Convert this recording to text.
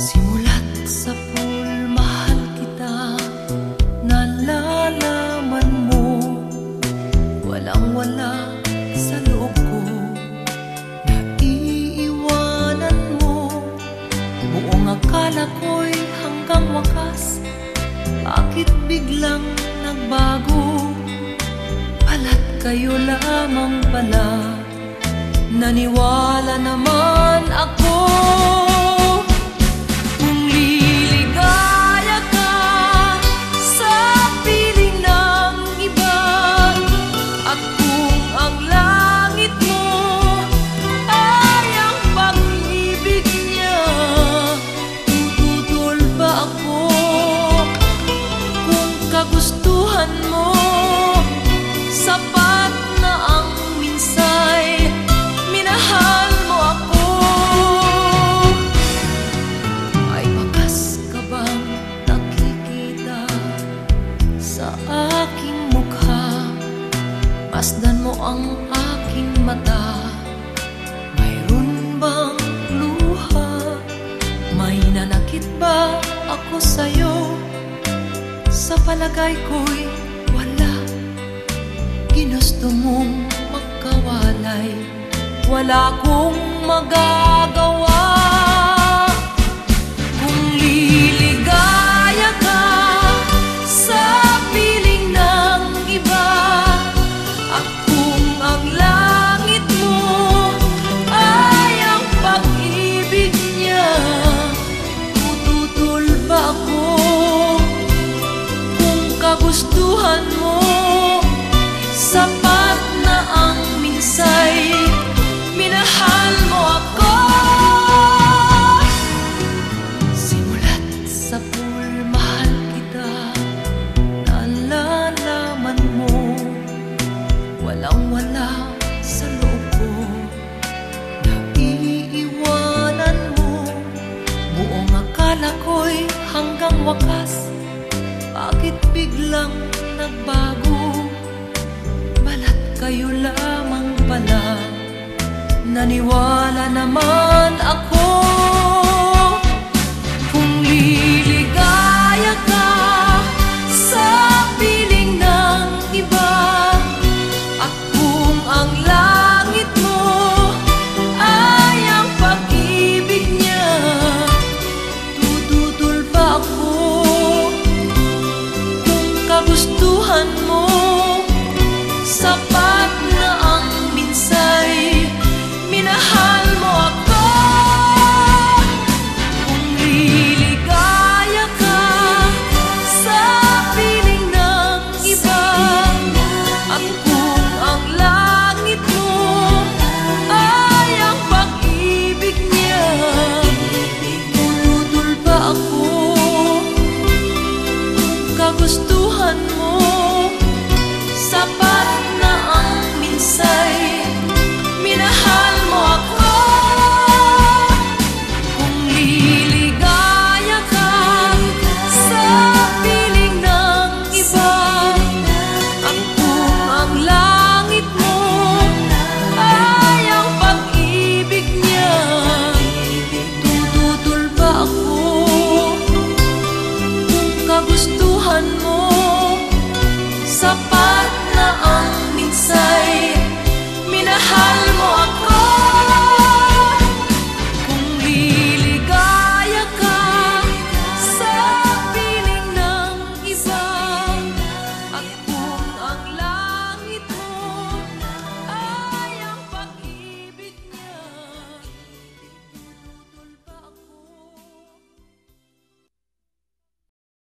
Simulat sa kita. Nalalaman mo Walang wala sa loob ko. Naiiwanan mo Buong akala ko'y hanggang wakas. Bakit biglang nagbago? Pala't kayo lamang pala Naniwala naman ako Masdan mo ang aking mata. Mayroon bang luha? May nanakit ba ako sa'yo? Sa palagay ko'y wala. Ginusto mong magkawalay. Wala kong magagawa kagustuhan mo. Sapat na ang minsay. Minahal mo ako. Simulat sa pool, mahal kita. Nalalaman mo. Walang wala sa loob ko. Naiiwanan mo. Buong akala ko'y hanggang wakas biglang nagbago. Balat kayo lamang pala. Naniwala naman ako